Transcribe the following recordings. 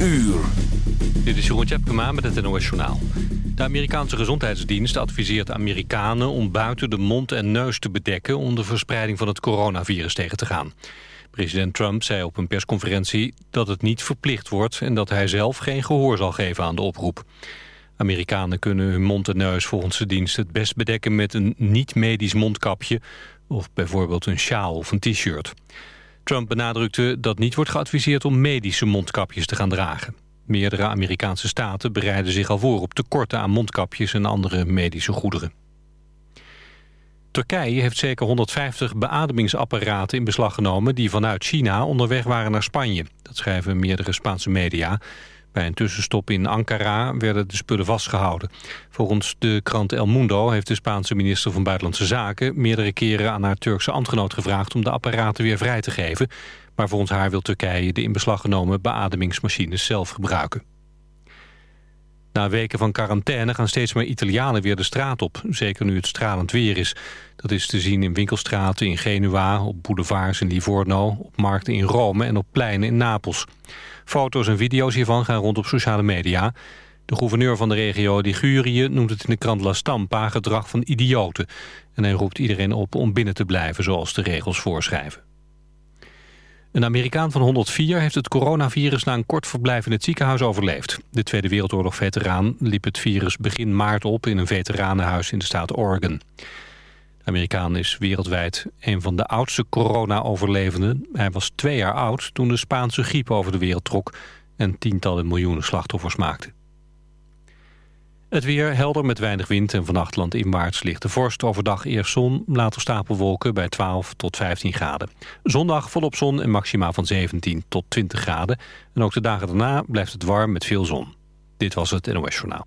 uur. Dit is Jeroen Tjepkema met het NOS Journaal. De Amerikaanse gezondheidsdienst adviseert Amerikanen om buiten de mond en neus te bedekken... om de verspreiding van het coronavirus tegen te gaan. President Trump zei op een persconferentie dat het niet verplicht wordt... en dat hij zelf geen gehoor zal geven aan de oproep. Amerikanen kunnen hun mond en neus volgens de dienst het best bedekken... met een niet-medisch mondkapje of bijvoorbeeld een sjaal of een t-shirt. Trump benadrukte dat niet wordt geadviseerd om medische mondkapjes te gaan dragen. Meerdere Amerikaanse staten bereiden zich al voor op tekorten aan mondkapjes en andere medische goederen. Turkije heeft zeker 150 beademingsapparaten in beslag genomen... die vanuit China onderweg waren naar Spanje. Dat schrijven meerdere Spaanse media. Bij een tussenstop in Ankara werden de spullen vastgehouden. Volgens de krant El Mundo heeft de Spaanse minister van Buitenlandse Zaken... meerdere keren aan haar Turkse ambtgenoot gevraagd om de apparaten weer vrij te geven. Maar volgens haar wil Turkije de in beslag genomen beademingsmachines zelf gebruiken. Na weken van quarantaine gaan steeds meer Italianen weer de straat op. Zeker nu het stralend weer is. Dat is te zien in winkelstraten in Genua, op boulevards in Livorno... op markten in Rome en op pleinen in Napels. Foto's en video's hiervan gaan rond op sociale media. De gouverneur van de regio Ligurië noemt het in de krant La Stampa gedrag van idioten. En hij roept iedereen op om binnen te blijven zoals de regels voorschrijven. Een Amerikaan van 104 heeft het coronavirus na een kort verblijf in het ziekenhuis overleefd. De Tweede Wereldoorlog-veteraan liep het virus begin maart op in een veteranenhuis in de staat Oregon. Amerikaan is wereldwijd een van de oudste corona-overlevenden. Hij was twee jaar oud toen de Spaanse griep over de wereld trok en tientallen miljoenen slachtoffers maakte. Het weer helder met weinig wind en vannacht landinwaarts ligt de vorst. Overdag eerst zon, later stapelwolken bij 12 tot 15 graden. Zondag volop zon en maxima van 17 tot 20 graden. En ook de dagen daarna blijft het warm met veel zon. Dit was het NOS Journaal.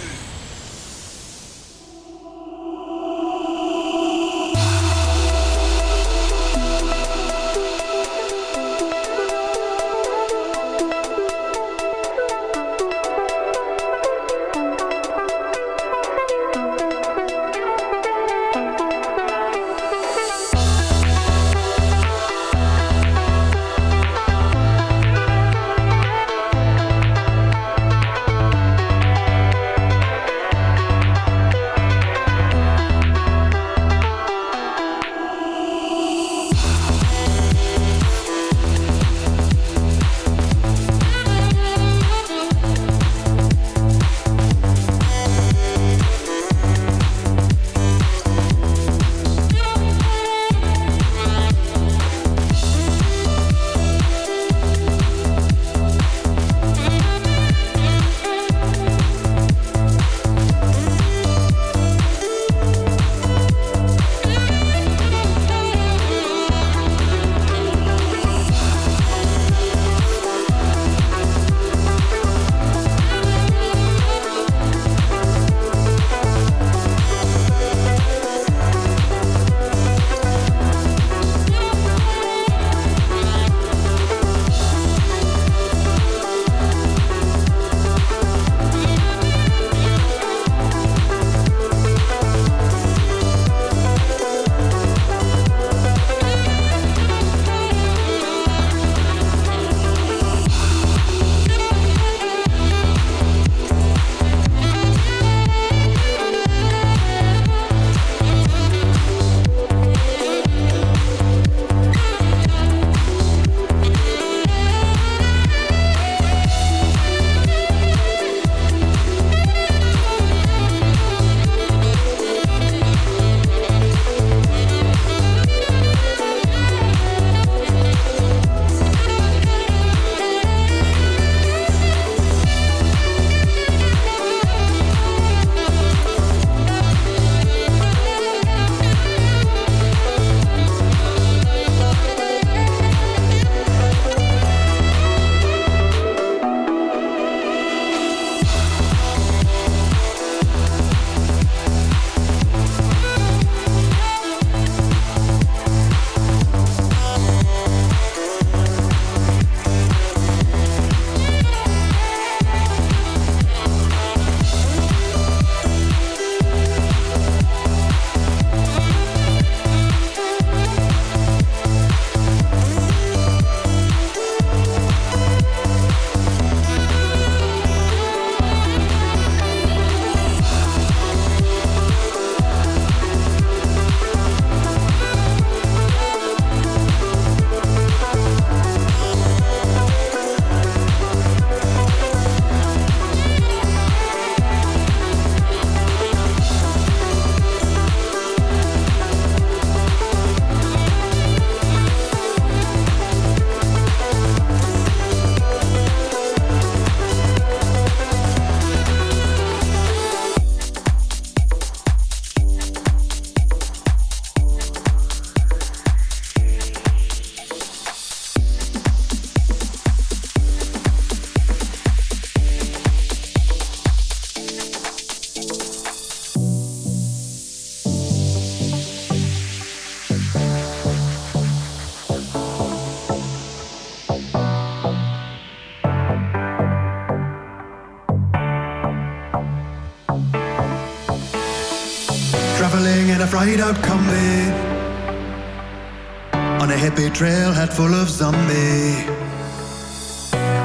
Trailhead full of zombie.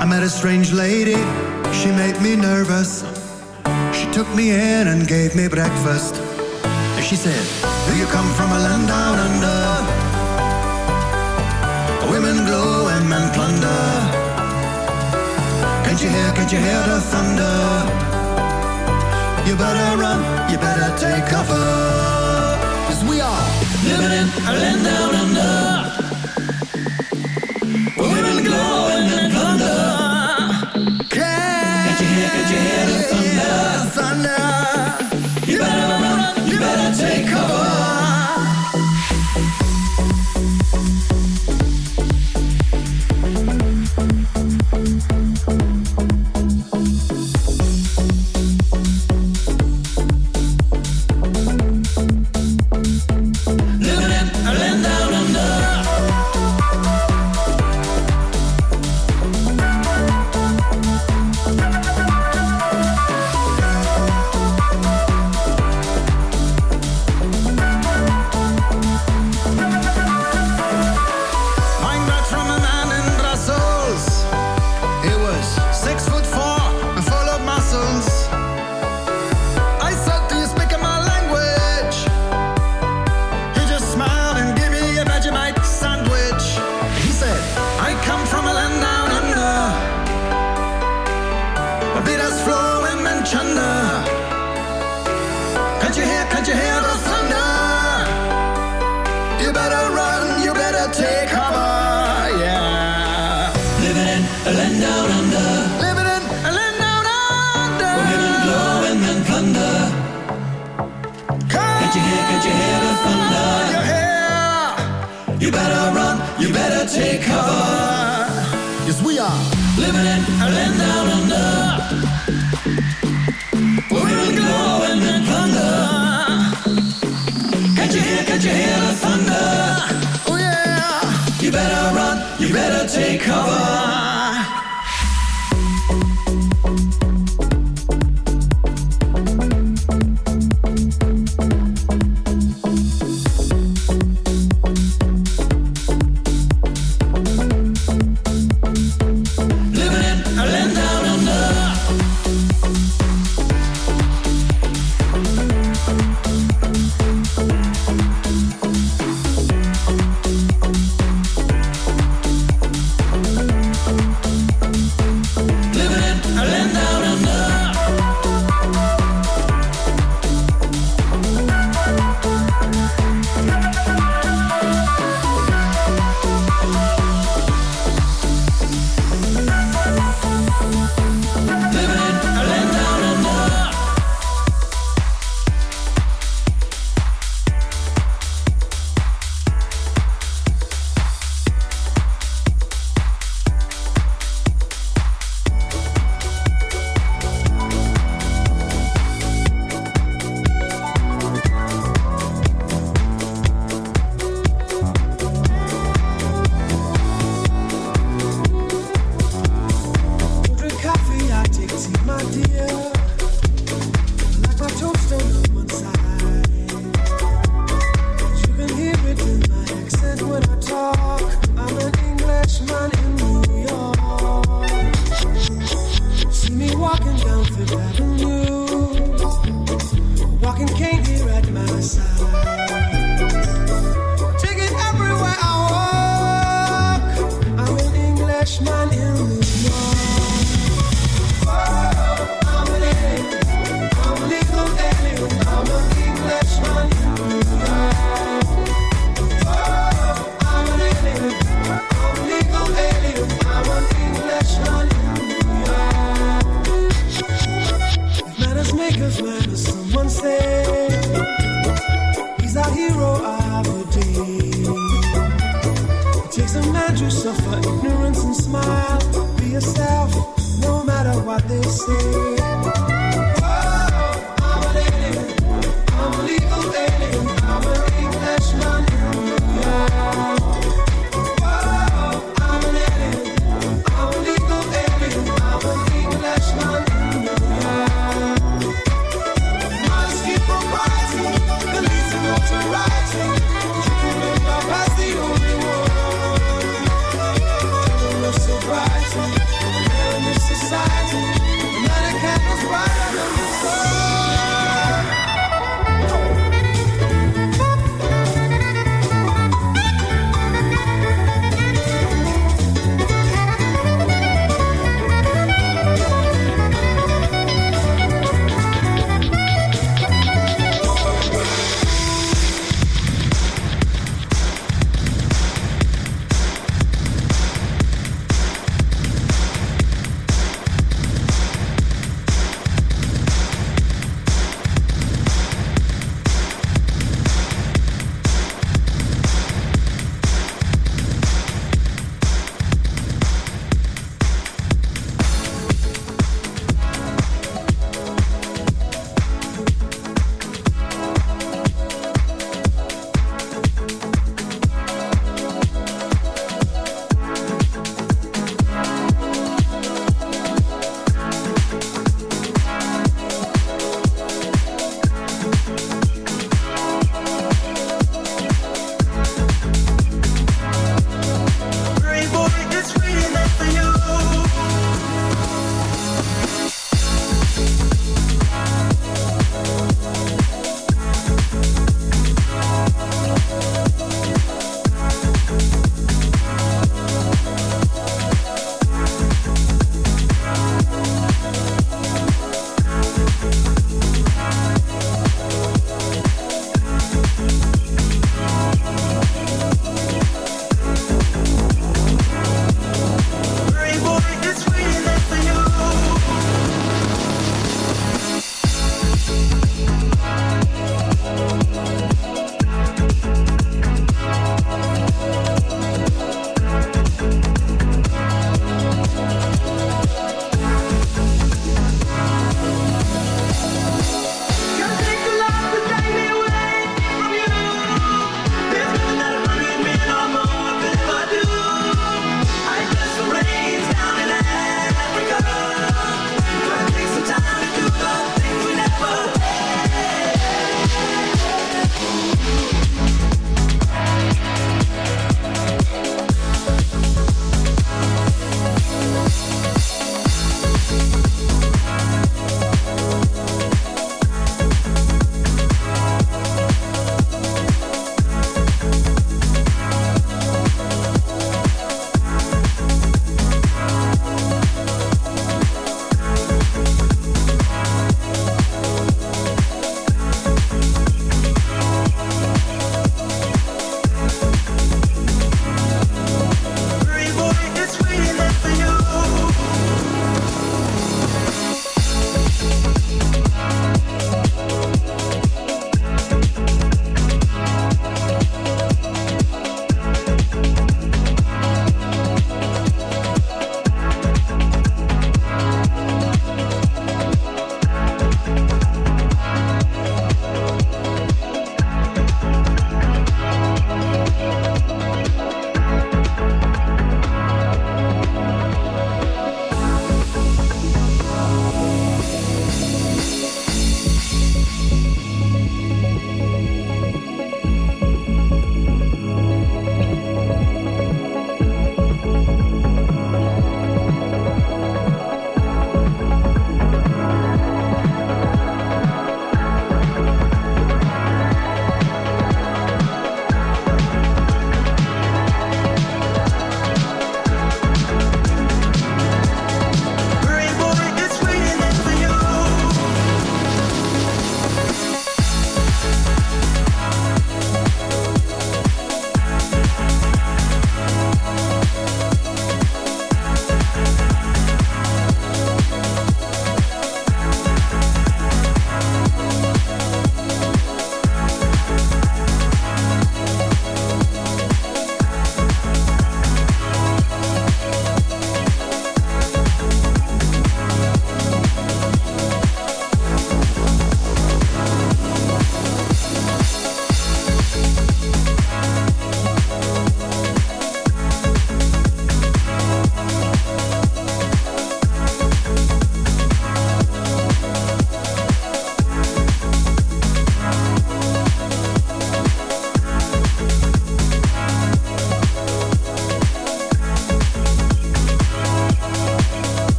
I met a strange lady, she made me nervous. She took me in and gave me breakfast. And She said, Do you come from a land down under? Women glow and men plunder. Can't you hear, can't you hear the thunder? You better run, you better take cover. Cause we are living in a land down under. Thunder? You better run, you better take cover.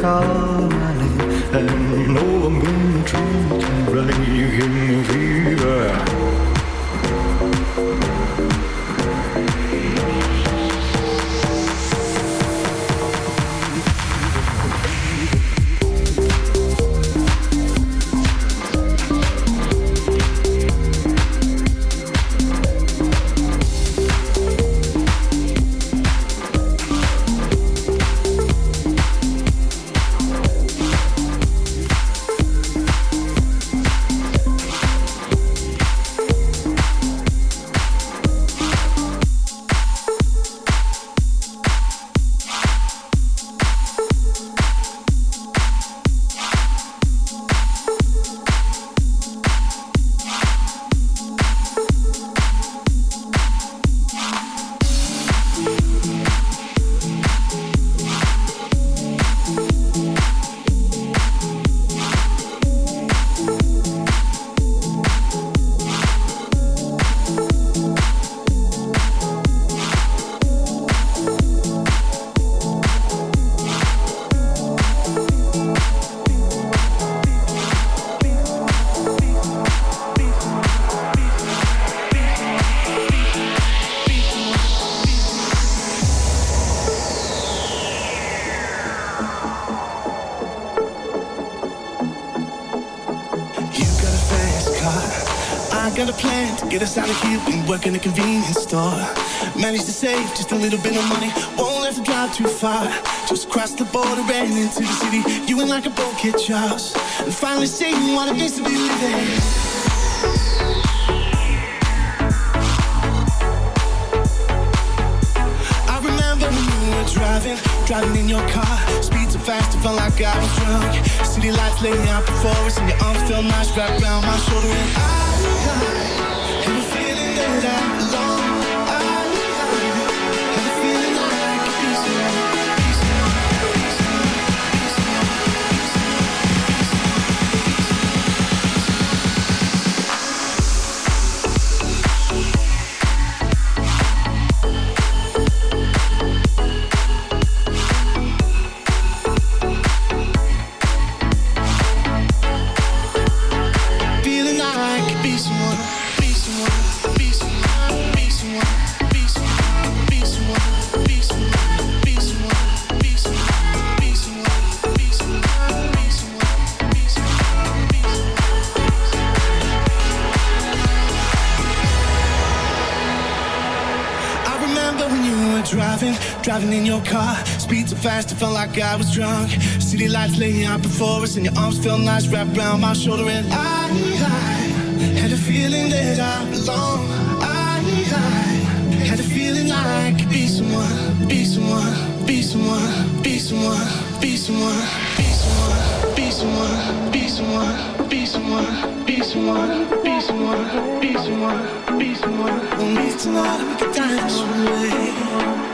Call my name, and you know I'm gonna. Work in a convenience store. Managed to save just a little bit of money. Won't have to drive too far. Just cross the border and into the city. You and like a boat catch Charles. And finally seeing what it means to be living. I remember when we were driving, driving in your car. Speed so fast, it felt like I was drunk. City lights laying out before us, and your arms felt nice wrapped around my shoulder. And I, I la fast, it felt like I was drunk. City lights laying out before us, and your arms felt nice wrapped around my shoulder. And I, I had a feeling that I belong. I, I had a feeling I could be someone, be someone, be someone, be someone, be someone, be someone, be someone, be someone, be someone, be someone, be someone, be someone, be someone. We'll meet tonight and we can die this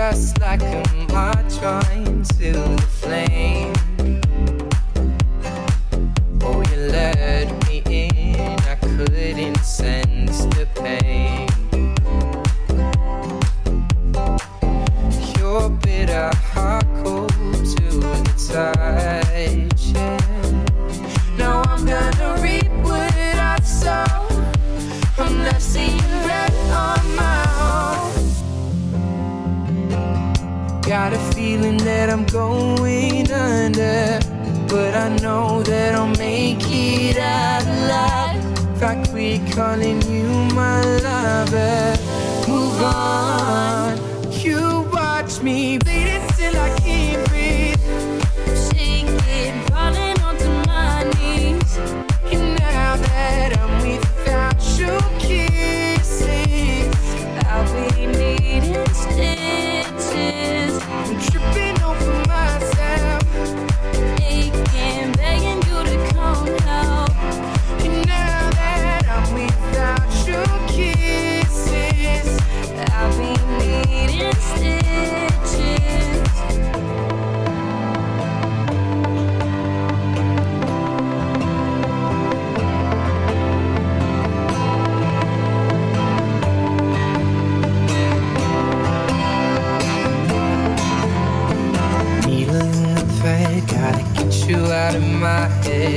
just like a march drawn to the flame. I'm going under, but I know that I'll make it out alive. If I quit calling you my lover, move on. You watch me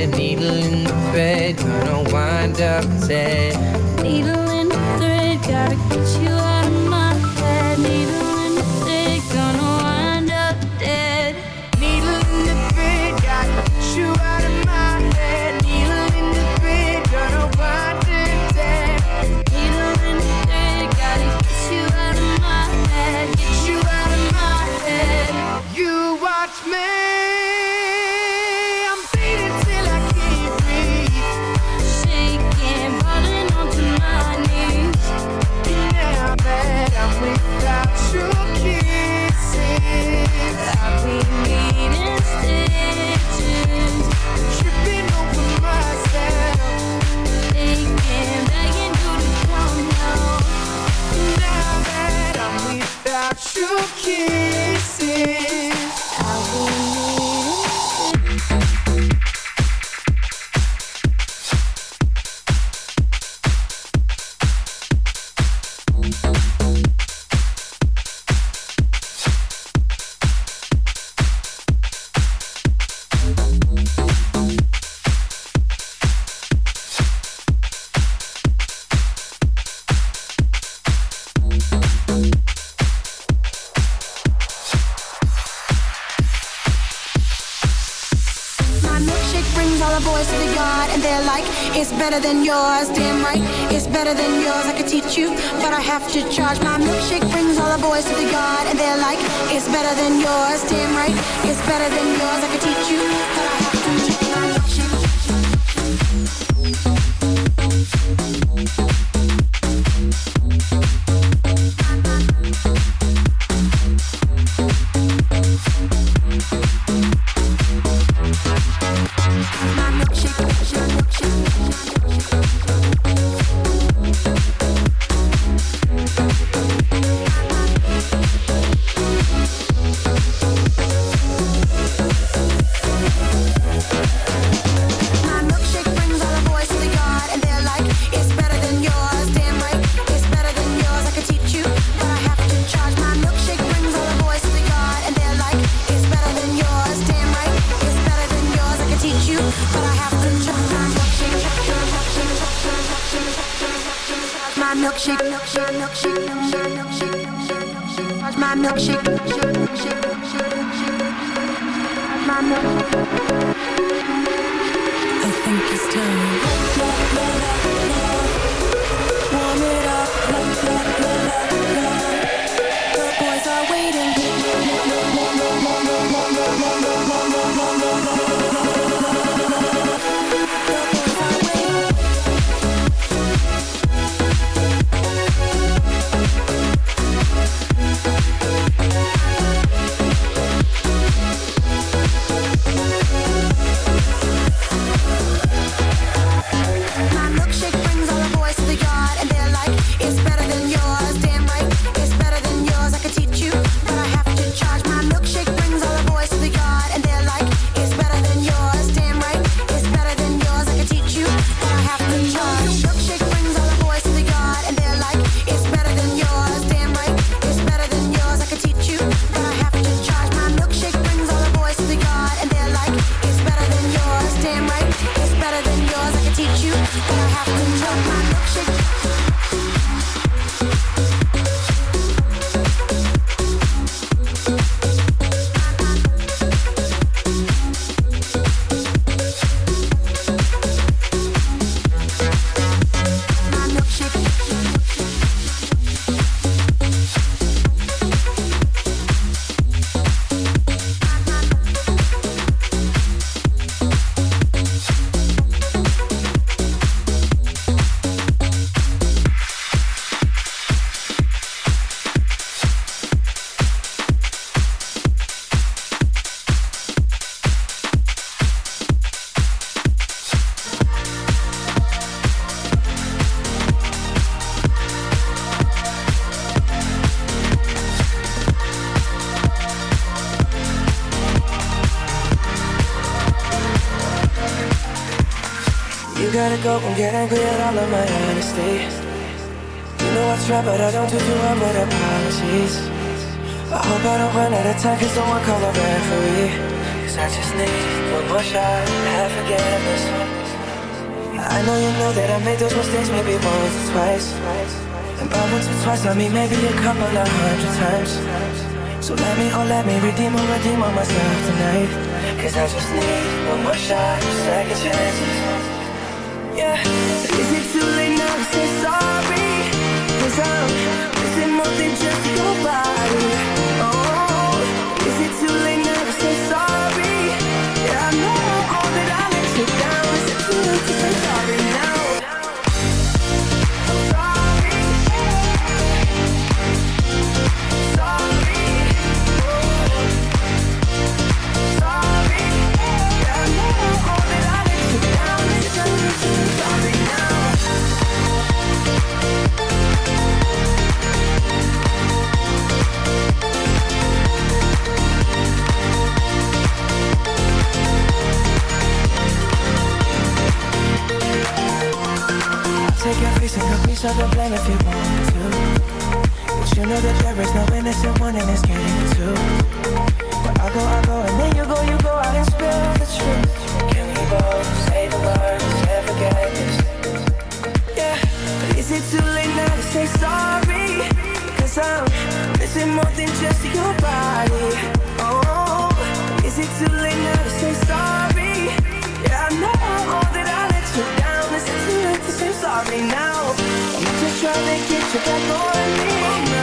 a needle in the thread, gonna wind up dead. better than yours, damn right. It's better than yours, I could teach you, but I have to charge. My milkshake brings all the boys to the yard, and they're like, it's better than yours, damn right. It's better than yours, I could teach you, but I try, but I don't do too well with apologies. I hope I don't run out of time, cause someone call a referee. Cause I just need one more shot, have forgiveness. I know you know that I made those mistakes maybe once or twice. And by once or twice, I mean maybe a couple of hundred times. So let me, oh let me redeem or redeem on myself tonight. Cause I just need one more shot, second chances. Yeah, is it too late now to say sorry? Cause I'm missing more than just your body. And a blame if you want to. But you know that there is no innocent one in this game too. But I go, I go, and then you go, you go out and spill the truth. Can we both say the words and forget this? Yeah, but is it too late now to say sorry? Cause I'm missing more than just your body. Oh, is it too late now to say sorry? Yeah, I know that I let you down. Is it too late to say sorry now? Just to get you back on me.